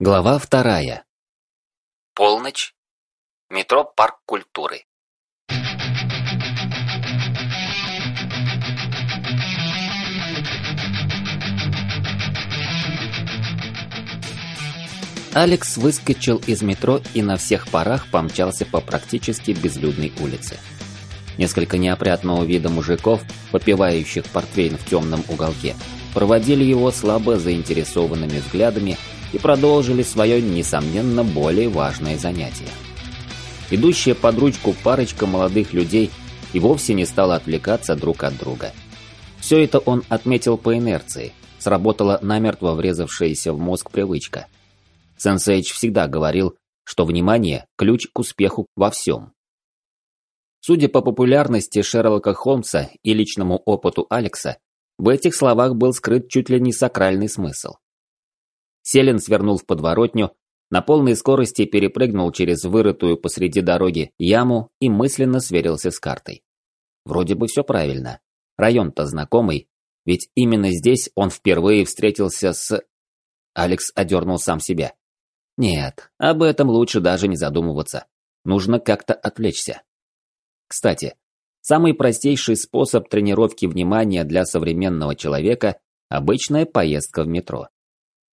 Глава вторая. Полночь. Метро Парк культуры. Алекс выскочил из метро и на всех парах помчался по практически безлюдной улице. Несколько неопрятного вида мужиков, попивающих портвейн в темном уголке, проводили его слабо заинтересованными взглядами и продолжили свое, несомненно, более важное занятие. Идущая под ручку парочка молодых людей и вовсе не стала отвлекаться друг от друга. Все это он отметил по инерции, сработала намертво врезавшаяся в мозг привычка. Сенсейч всегда говорил, что внимание – ключ к успеху во всем. Судя по популярности Шерлока Холмса и личному опыту Алекса, в этих словах был скрыт чуть ли не сакральный смысл. Селин свернул в подворотню, на полной скорости перепрыгнул через вырытую посреди дороги яму и мысленно сверился с картой. Вроде бы все правильно. Район-то знакомый, ведь именно здесь он впервые встретился с... Алекс одернул сам себя. Нет, об этом лучше даже не задумываться. Нужно как-то отвлечься. Кстати, самый простейший способ тренировки внимания для современного человека – обычная поездка в метро.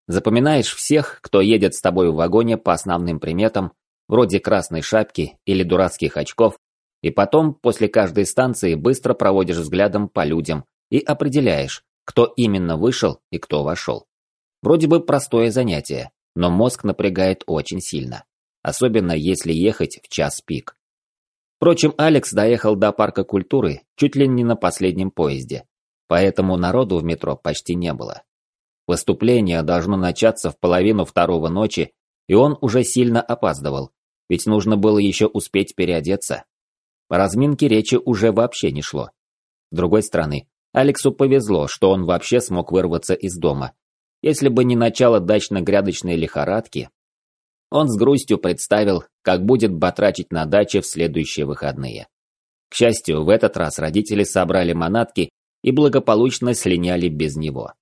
Запоминаешь всех, кто едет с тобой в вагоне по основным приметам, вроде красной шапки или дурацких очков, и потом, после каждой станции, быстро проводишь взглядом по людям и определяешь, кто именно вышел и кто вошел. Вроде бы простое занятие, но мозг напрягает очень сильно, особенно если ехать в час пик. Впрочем, Алекс доехал до парка культуры чуть ли не на последнем поезде, поэтому народу в метро почти не было. Выступление должно начаться в половину второго ночи, и он уже сильно опаздывал, ведь нужно было еще успеть переодеться. По разминке речи уже вообще не шло. С другой стороны, Алексу повезло, что он вообще смог вырваться из дома. Если бы не начало дачно-грядочной лихорадки, он с грустью представил, как будет батрачить на даче в следующие выходные. К счастью, в этот раз родители собрали манатки и благополучно слиняли без него.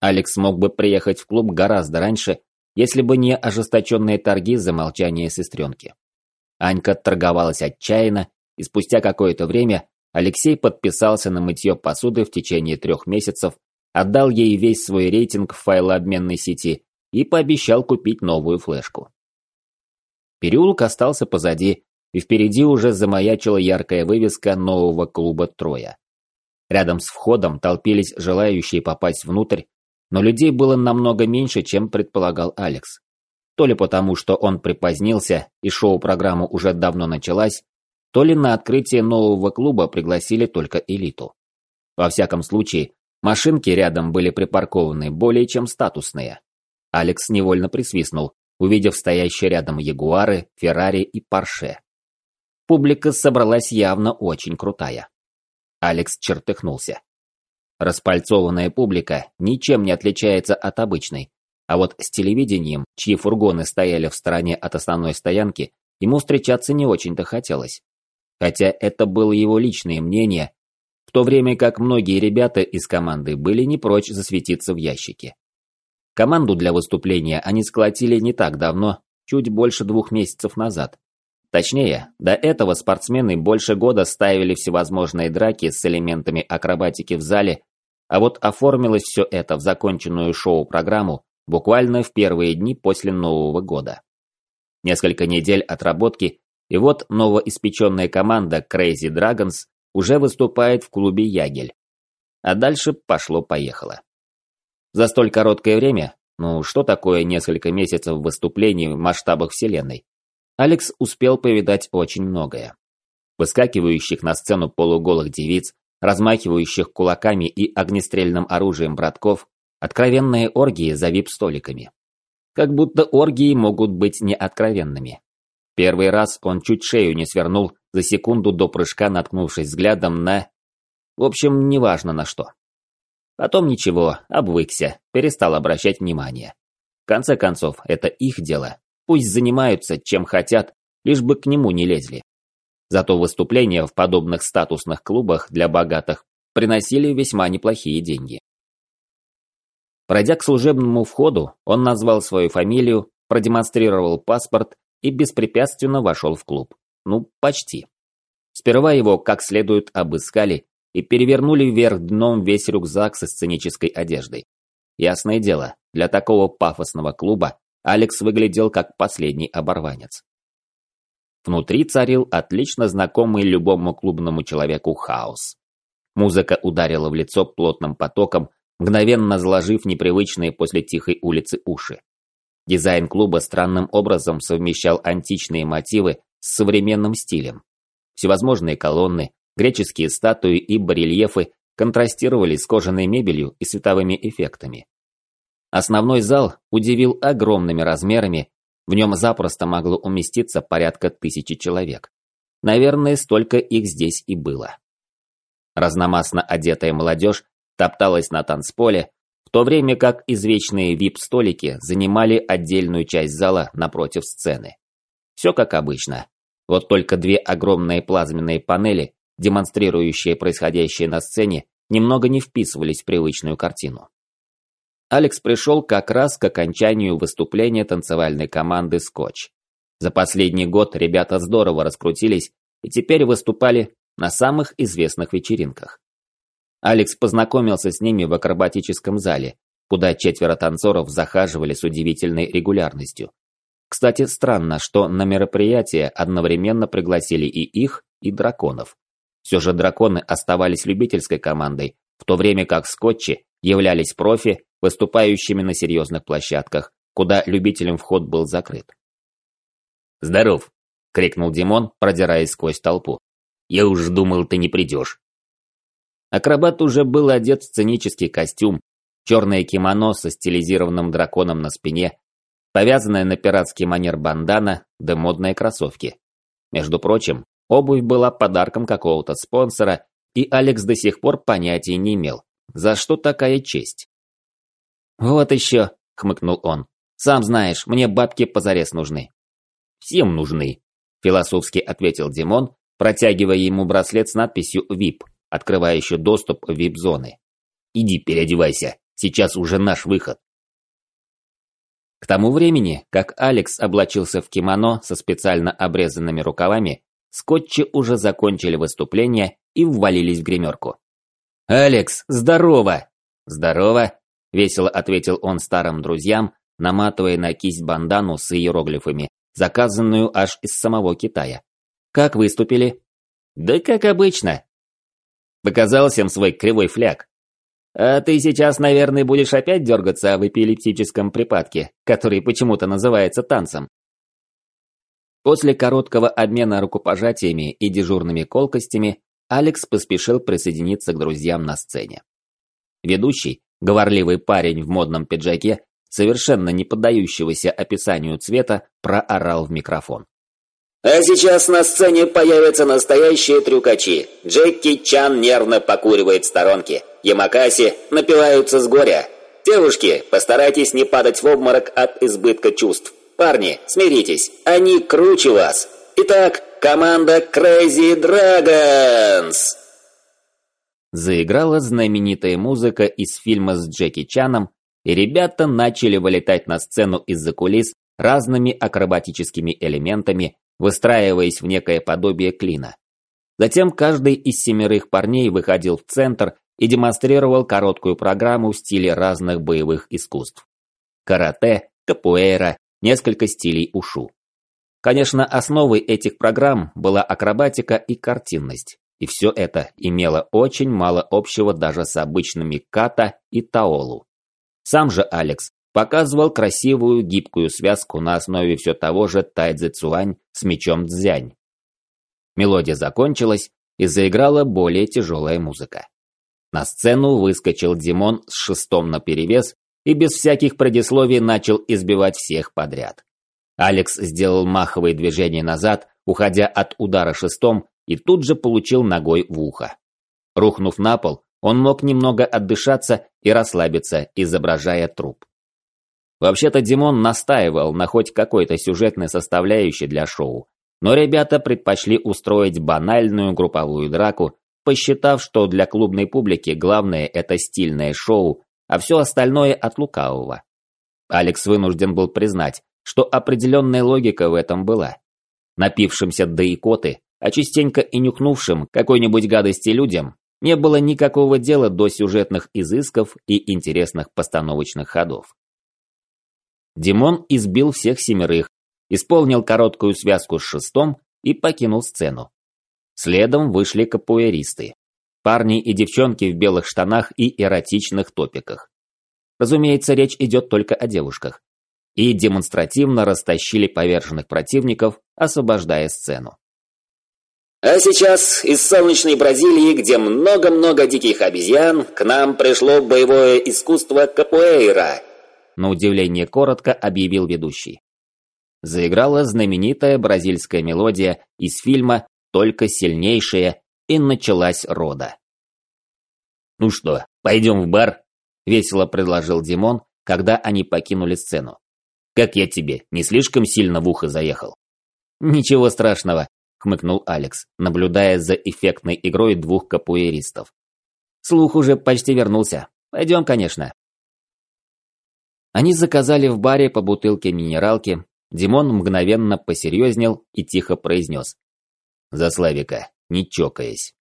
Алекс мог бы приехать в клуб гораздо раньше, если бы не ожесточенные торги за молчание сестренки. Анька торговалась отчаянно, и спустя какое-то время Алексей подписался на мытье посуды в течение трех месяцев, отдал ей весь свой рейтинг в файлообменной сети и пообещал купить новую флешку. Переулок остался позади, и впереди уже замаячила яркая вывеска нового клуба «Троя». Рядом с входом толпились желающие попасть внутрь, но людей было намного меньше, чем предполагал Алекс. То ли потому, что он припозднился и шоу-программа уже давно началась, то ли на открытие нового клуба пригласили только элиту. Во всяком случае, машинки рядом были припаркованы более чем статусные. Алекс невольно присвистнул, увидев стоящие рядом Ягуары, Феррари и Порше. Публика собралась явно очень крутая. Алекс чертыхнулся. Распальцованная публика ничем не отличается от обычной, а вот с телевидением, чьи фургоны стояли в стороне от основной стоянки, ему встречаться не очень-то хотелось. Хотя это было его личное мнение, в то время как многие ребята из команды были не прочь засветиться в ящике. Команду для выступления они сколотили не так давно, чуть больше двух месяцев назад. Точнее, до этого спортсмены больше года ставили всевозможные драки с элементами акробатики в зале, а вот оформилось все это в законченную шоу-программу буквально в первые дни после Нового года. Несколько недель отработки, и вот новоиспеченная команда Crazy Dragons уже выступает в клубе Ягель. А дальше пошло-поехало. За столь короткое время, ну что такое несколько месяцев выступлений в масштабах вселенной, Алекс успел повидать очень многое. Выскакивающих на сцену полуголых девиц, размахивающих кулаками и огнестрельным оружием братков, откровенные оргии за вип-столиками. Как будто оргии могут быть неоткровенными. Первый раз он чуть шею не свернул за секунду до прыжка, наткнувшись взглядом на... В общем, неважно на что. Потом ничего, обвыкся, перестал обращать внимание. В конце концов, это их дело. Пусть занимаются, чем хотят, лишь бы к нему не лезли. Зато выступления в подобных статусных клубах для богатых приносили весьма неплохие деньги. Пройдя к служебному входу, он назвал свою фамилию, продемонстрировал паспорт и беспрепятственно вошел в клуб. Ну, почти. Сперва его как следует обыскали и перевернули вверх дном весь рюкзак со сценической одеждой. Ясное дело, для такого пафосного клуба Алекс выглядел как последний оборванец. Внутри царил отлично знакомый любому клубному человеку хаос. Музыка ударила в лицо плотным потоком, мгновенно заложив непривычные после тихой улицы уши. Дизайн клуба странным образом совмещал античные мотивы с современным стилем. Всевозможные колонны, греческие статуи и барельефы контрастировали с кожаной мебелью и световыми эффектами. Основной зал удивил огромными размерами, в нем запросто могло уместиться порядка тысячи человек. Наверное, столько их здесь и было. Разномастно одетая молодежь топталась на танцполе, в то время как извечные вип-столики занимали отдельную часть зала напротив сцены. Все как обычно. Вот только две огромные плазменные панели, демонстрирующие происходящее на сцене, немного не вписывались в привычную картину. Алекс пришел как раз к окончанию выступления танцевальной команды «Скотч». За последний год ребята здорово раскрутились и теперь выступали на самых известных вечеринках. Алекс познакомился с ними в акробатическом зале, куда четверо танцоров захаживали с удивительной регулярностью. Кстати, странно, что на мероприятие одновременно пригласили и их, и драконов. Все же драконы оставались любительской командой, в то время как скотчи являлись профи, выступающими на серьезных площадках, куда любителям вход был закрыт. «Здоров!» — крикнул Димон, продираясь сквозь толпу. «Я уж думал, ты не придешь». Акробат уже был одет в сценический костюм, черное кимоно со стилизированным драконом на спине, повязанная на пиратский манер бандана, да модные кроссовки. Между прочим, обувь была подарком какого-то спонсора, и Алекс до сих пор понятия не имел, за что такая честь. «Вот еще», — хмыкнул он. «Сам знаешь, мне бабки позарез нужны». «Всем нужны», — философски ответил Димон, протягивая ему браслет с надписью «ВИП», открывающий доступ в ВИП-зоны. «Иди переодевайся, сейчас уже наш выход». К тому времени, как Алекс облачился в кимоно со специально обрезанными рукавами, скотчи уже закончили выступление и ввалились в гримерку. «Алекс, здорово!» «Здорово!» – весело ответил он старым друзьям, наматывая на кисть бандану с иероглифами, заказанную аж из самого Китая. «Как выступили?» «Да как обычно». Показал всем свой кривой фляг. А ты сейчас, наверное, будешь опять дергаться в эпилептическом припадке, который почему-то называется танцем. После короткого обмена рукопожатиями и дежурными колкостями, Алекс поспешил присоединиться к друзьям на сцене. Ведущий, говорливый парень в модном пиджаке, совершенно не поддающегося описанию цвета, проорал в микрофон. А сейчас на сцене появятся настоящие трюкачи. Джеки Чан нервно покуривает в сторонке. Ямакаси напиваются с горя. Девушки, постарайтесь не падать в обморок от избытка чувств. Парни, смиритесь, они круче вас. Итак, команда Crazy Dragons! Заиграла знаменитая музыка из фильма с Джеки Чаном, и ребята начали вылетать на сцену из-за кулис разными акробатическими элементами, выстраиваясь в некое подобие клина. Затем каждый из семерых парней выходил в центр и демонстрировал короткую программу в стиле разных боевых искусств. Карате, капуэра, несколько стилей ушу. Конечно, основой этих программ была акробатика и картинность, и все это имело очень мало общего даже с обычными ката и таолу. Сам же Алекс показывал красивую гибкую связку на основе все того же тайцзи цуань с мечом цзянь. Мелодия закончилась, и заиграла более тяжелая музыка. На сцену выскочил Димон с шестом наперевес и без всяких предисловий начал избивать всех подряд. Алекс сделал маховые движения назад, уходя от удара шестом, и тут же получил ногой в ухо. Рухнув на пол, он мог немного отдышаться и расслабиться, изображая труп. Вообще-то Димон настаивал на хоть какой-то сюжетной составляющей для шоу, но ребята предпочли устроить банальную групповую драку, посчитав, что для клубной публики главное это стильное шоу, а все остальное от лукавого. Алекс вынужден был признать, что определенная логика в этом была. Напившимся до икоты, а частенько и нюхнувшим какой-нибудь гадости людям, не было никакого дела до сюжетных изысков и интересных постановочных ходов. Димон избил всех семерых, исполнил короткую связку с шестом и покинул сцену. Следом вышли капуэристы. Парни и девчонки в белых штанах и эротичных топиках. Разумеется, речь идет только о девушках. И демонстративно растащили поверженных противников, освобождая сцену. А сейчас из солнечной Бразилии, где много-много диких обезьян, к нам пришло боевое искусство капуэйра. На удивление коротко объявил ведущий. Заиграла знаменитая бразильская мелодия из фильма «Только сильнейшая» и началась рода. «Ну что, пойдем в бар?» – весело предложил Димон, когда они покинули сцену. «Как я тебе, не слишком сильно в ухо заехал?» «Ничего страшного», – хмыкнул Алекс, наблюдая за эффектной игрой двух капуэристов. «Слух уже почти вернулся. Пойдем, конечно». Они заказали в баре по бутылке минералки. Димон мгновенно посерьезнел и тихо произнес. «За Славика, не чокаясь».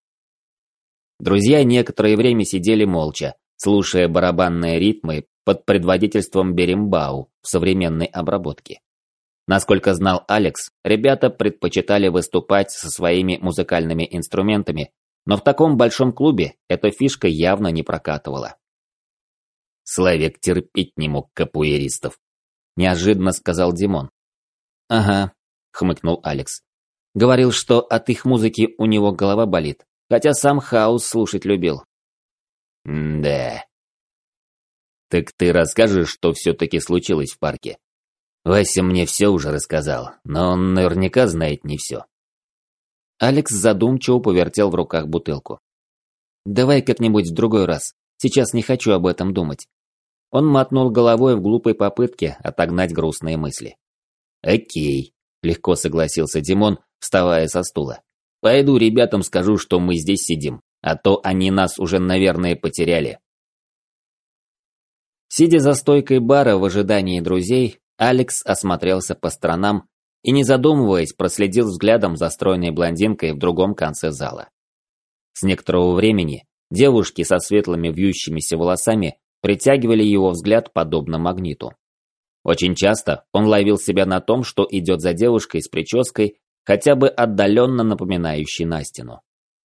Друзья некоторое время сидели молча, слушая барабанные ритмы под предводительством Берембау в современной обработке. Насколько знал Алекс, ребята предпочитали выступать со своими музыкальными инструментами, но в таком большом клубе эта фишка явно не прокатывала. Славик терпеть не мог капуэристов. Неожиданно сказал Димон. Ага, хмыкнул Алекс. Говорил, что от их музыки у него голова болит, хотя сам хаос слушать любил. да. Так ты расскажешь, что все-таки случилось в парке? Вася мне все уже рассказал, но он наверняка знает не все. Алекс задумчиво повертел в руках бутылку. «Давай как-нибудь в другой раз. Сейчас не хочу об этом думать». Он мотнул головой в глупой попытке отогнать грустные мысли. «Окей», – легко согласился Димон, вставая со стула. «Пойду ребятам скажу, что мы здесь сидим, а то они нас уже, наверное, потеряли». Сидя за стойкой бара в ожидании друзей, Алекс осмотрелся по сторонам и, не задумываясь, проследил взглядом за стройной блондинкой в другом конце зала. С некоторого времени девушки со светлыми вьющимися волосами притягивали его взгляд подобно магниту. Очень часто он ловил себя на том, что идет за девушкой с прической, хотя бы отдаленно напоминающей Настину.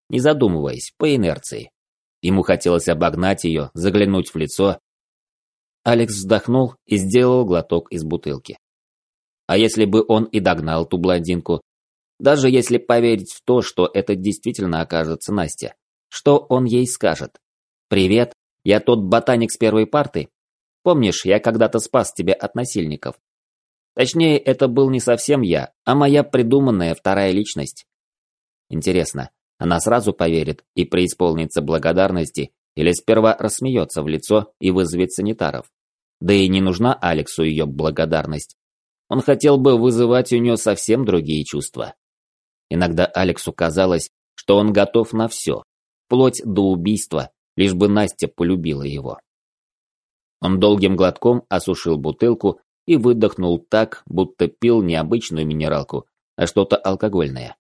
Не задумываясь, по инерции. Ему хотелось обогнать ее, заглянуть в лицо Алекс вздохнул и сделал глоток из бутылки. А если бы он и догнал ту блондинку? Даже если поверить в то, что это действительно окажется Настя, что он ей скажет? «Привет, я тот ботаник с первой парты. Помнишь, я когда-то спас тебя от насильников?» Точнее, это был не совсем я, а моя придуманная вторая личность. Интересно, она сразу поверит и преисполнится благодарности или сперва рассмеется в лицо и вызовет санитаров. Да и не нужна Алексу ее благодарность. Он хотел бы вызывать у нее совсем другие чувства. Иногда Алексу казалось, что он готов на все, вплоть до убийства, лишь бы Настя полюбила его. Он долгим глотком осушил бутылку и выдохнул так, будто пил не обычную минералку, а что-то алкогольное.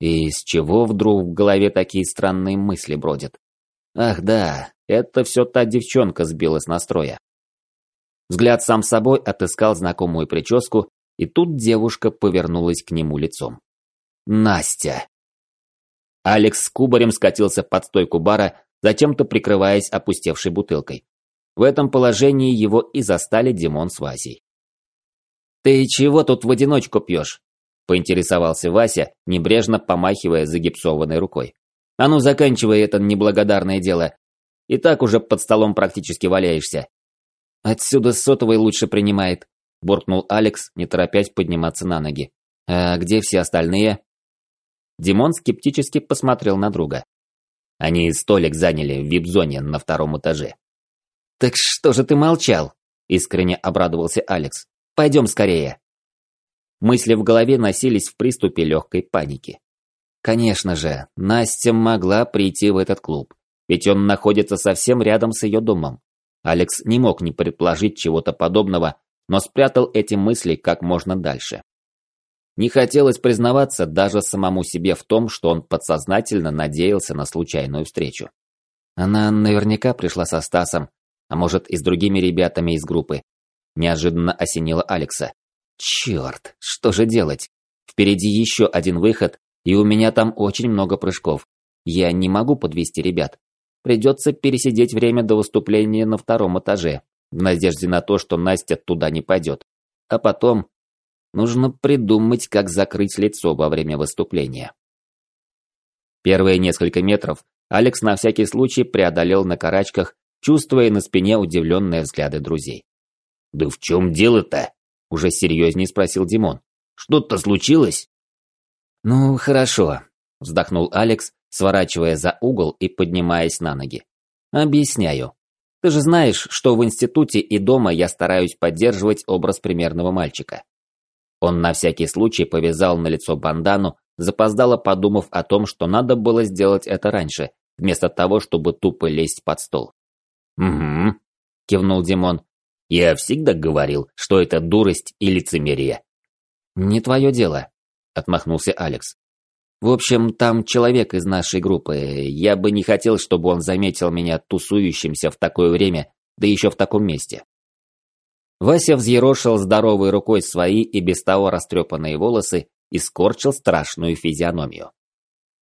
И с чего вдруг в голове такие странные мысли бродят? Ах да, это все та девчонка сбила с настроя. Взгляд сам собой отыскал знакомую прическу, и тут девушка повернулась к нему лицом. Настя. Алекс с кубарем скатился под стойку бара, затем-то прикрываясь опустевшей бутылкой. В этом положении его и застали Димон с Васей. «Ты чего тут в одиночку пьешь?» – поинтересовался Вася, небрежно помахивая загипсованной рукой. А ну заканчивай это неблагодарное дело. И так уже под столом практически валяешься. Отсюда сотовый лучше принимает, буркнул Алекс, не торопясь подниматься на ноги. А где все остальные? Димон скептически посмотрел на друга. Они столик заняли в вип-зоне на втором этаже. Так что же ты молчал? Искренне обрадовался Алекс. Пойдем скорее. Мысли в голове носились в приступе легкой паники. Конечно же, Настя могла прийти в этот клуб, ведь он находится совсем рядом с ее домом. Алекс не мог не предположить чего-то подобного, но спрятал эти мысли как можно дальше. Не хотелось признаваться даже самому себе в том, что он подсознательно надеялся на случайную встречу. Она наверняка пришла со Стасом, а может и с другими ребятами из группы. Неожиданно осенило Алекса. Черт, что же делать? Впереди еще один выход, и у меня там очень много прыжков. Я не могу подвести ребят. Придется пересидеть время до выступления на втором этаже, в надежде на то, что Настя туда не пойдет. А потом нужно придумать, как закрыть лицо во время выступления. Первые несколько метров Алекс на всякий случай преодолел на карачках, чувствуя на спине удивленные взгляды друзей. «Да в чем дело-то?» – уже серьезнее спросил Димон. «Что-то случилось?» «Ну, хорошо», – вздохнул Алекс, сворачивая за угол и поднимаясь на ноги. «Объясняю. Ты же знаешь, что в институте и дома я стараюсь поддерживать образ примерного мальчика». Он на всякий случай повязал на лицо бандану, запоздало подумав о том, что надо было сделать это раньше, вместо того, чтобы тупо лезть под стол. «Угу», – кивнул Димон. «Я всегда говорил, что это дурость и лицемерие». «Не твое дело», – отмахнулся Алекс. В общем, там человек из нашей группы. Я бы не хотел, чтобы он заметил меня тусующимся в такое время, да еще в таком месте. Вася взъерошил здоровой рукой свои и без того растрепанные волосы и скорчил страшную физиономию.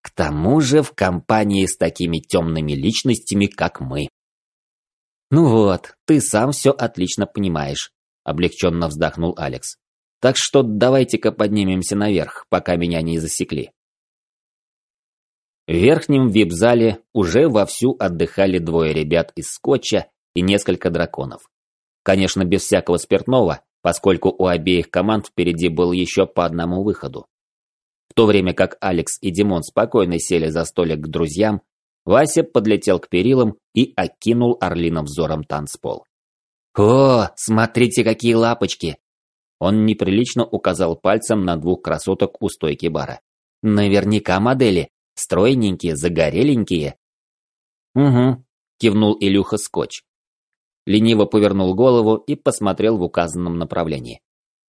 К тому же в компании с такими темными личностями, как мы. «Ну вот, ты сам все отлично понимаешь», – облегченно вздохнул Алекс. «Так что давайте-ка поднимемся наверх, пока меня не засекли». В верхнем вип-зале уже вовсю отдыхали двое ребят из скотча и несколько драконов. Конечно, без всякого спиртного, поскольку у обеих команд впереди был еще по одному выходу. В то время как Алекс и Димон спокойно сели за столик к друзьям, Вася подлетел к перилам и окинул орлиным взором танцпол. «О, смотрите, какие лапочки!» Он неприлично указал пальцем на двух красоток у стойки бара. «Наверняка модели, Стройненькие, загореленькие. Угу, кивнул Илюха Скотч. Лениво повернул голову и посмотрел в указанном направлении.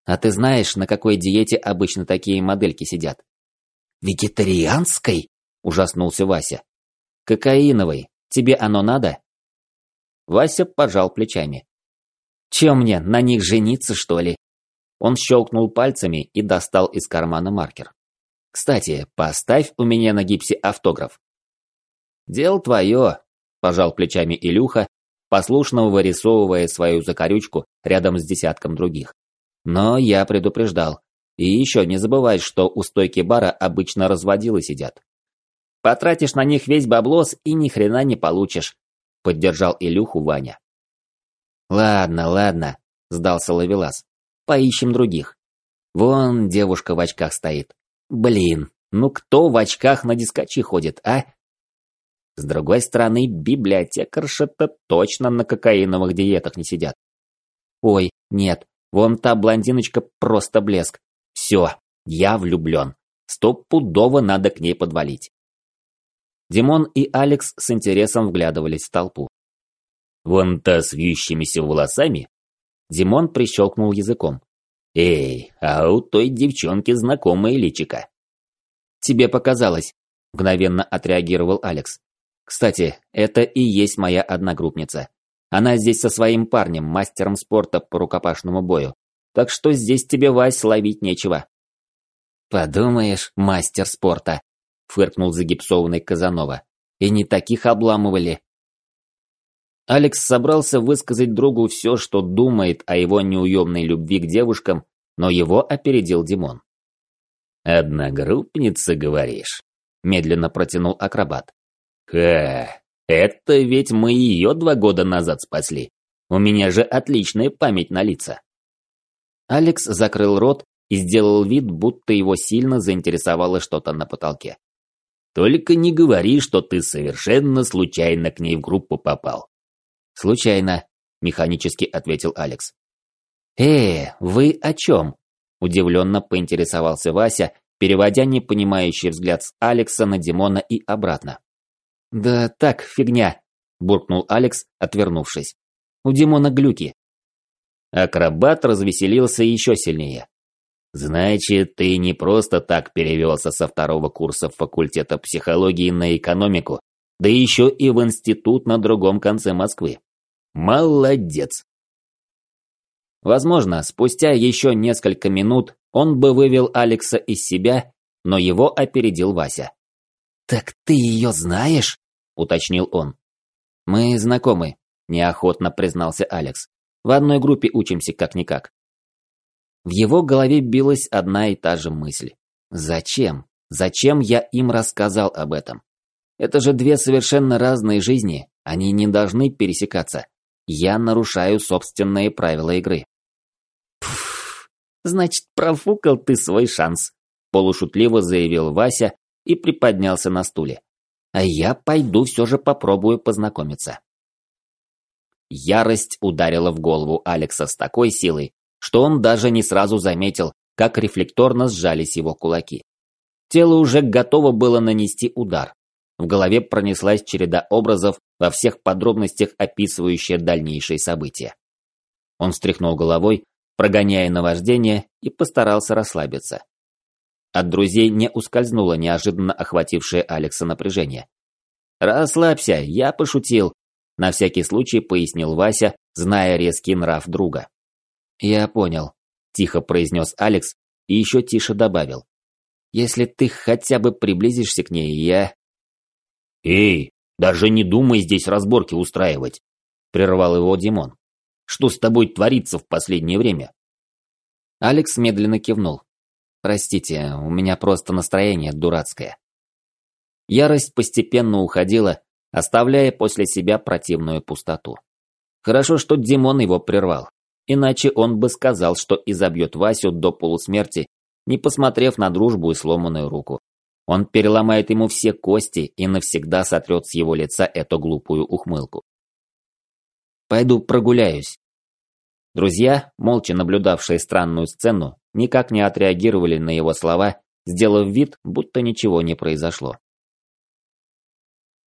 А ты знаешь, на какой диете обычно такие модельки сидят? Вегетарианской? Ужаснулся Вася. Кокаиновой. Тебе оно надо? Вася пожал плечами. Че мне, на них жениться, что ли? Он щелкнул пальцами и достал из кармана маркер. Кстати, поставь у меня на гипсе автограф. Дело твое, пожал плечами Илюха, послушно вырисовывая свою закорючку рядом с десятком других. Но я предупреждал. И еще не забывай, что у стойки бара обычно разводилы сидят. Потратишь на них весь баблос и ни хрена не получишь, поддержал Илюху Ваня. Ладно, ладно, сдался Лавелас. Поищем других. Вон девушка в очках стоит. Блин, ну кто в очках на дискачи ходит, а? С другой стороны, библиотекарши-то точно на кокаиновых диетах не сидят. Ой, нет, вон та блондиночка просто блеск. Все, я влюблен. Стопудово надо к ней подвалить. Димон и Алекс с интересом вглядывались в толпу. «Вон та с вьющимися волосами?» Димон прищелкнул языком. «Эй, а у той девчонки знакомое личико». «Тебе показалось», – мгновенно отреагировал Алекс. «Кстати, это и есть моя одногруппница. Она здесь со своим парнем, мастером спорта по рукопашному бою. Так что здесь тебе, Вась, ловить нечего». «Подумаешь, мастер спорта», – фыркнул загипсованный Казанова. «И не таких обламывали». Алекс собрался высказать другу все, что думает о его неуемной любви к девушкам, но его опередил Димон. «Одногруппница, говоришь?» – медленно протянул акробат. «Ха, это ведь мы ее два года назад спасли. У меня же отличная память на лица». Алекс закрыл рот и сделал вид, будто его сильно заинтересовало что-то на потолке. «Только не говори, что ты совершенно случайно к ней в группу попал. «Случайно», – механически ответил Алекс. «Э, вы о чем?» – удивленно поинтересовался Вася, переводя непонимающий взгляд с Алекса на Димона и обратно. «Да так, фигня», – буркнул Алекс, отвернувшись. У Димона глюки. Акробат развеселился еще сильнее. Значит, ты не просто так перевелся со второго курса факультета психологии на экономику, да еще и в институт на другом конце Москвы. Молодец. Возможно, спустя еще несколько минут он бы вывел Алекса из себя, но его опередил Вася. «Так ты ее знаешь?» – уточнил он. «Мы знакомы», – неохотно признался Алекс. «В одной группе учимся как-никак». В его голове билась одна и та же мысль. «Зачем? Зачем я им рассказал об этом? Это же две совершенно разные жизни, они не должны пересекаться. Я нарушаю собственные правила игры». «Пф, значит, профукал ты свой шанс», – полушутливо заявил Вася и приподнялся на стуле. «А я пойду все же попробую познакомиться». Ярость ударила в голову Алекса с такой силой, что он даже не сразу заметил, как рефлекторно сжались его кулаки. Тело уже готово было нанести удар. В голове пронеслась череда образов, во всех подробностях описывающая дальнейшие события. Он встряхнул головой, прогоняя наваждение, и постарался расслабиться. От друзей не ускользнуло неожиданно охватившее Алекса напряжение. «Расслабься, я пошутил», – на всякий случай пояснил Вася, зная резкий нрав друга. «Я понял», – тихо произнес Алекс и еще тише добавил. «Если ты хотя бы приблизишься к ней, я...» «Эй, даже не думай здесь разборки устраивать», – прервал его Димон. «Что с тобой творится в последнее время?» Алекс медленно кивнул. «Простите, у меня просто настроение дурацкое». Ярость постепенно уходила, оставляя после себя противную пустоту. Хорошо, что Димон его прервал. Иначе он бы сказал, что изобьет Васю до полусмерти, не посмотрев на дружбу и сломанную руку. Он переломает ему все кости и навсегда сотрет с его лица эту глупую ухмылку. «Пойду прогуляюсь». Друзья, молча наблюдавшие странную сцену, никак не отреагировали на его слова, сделав вид, будто ничего не произошло.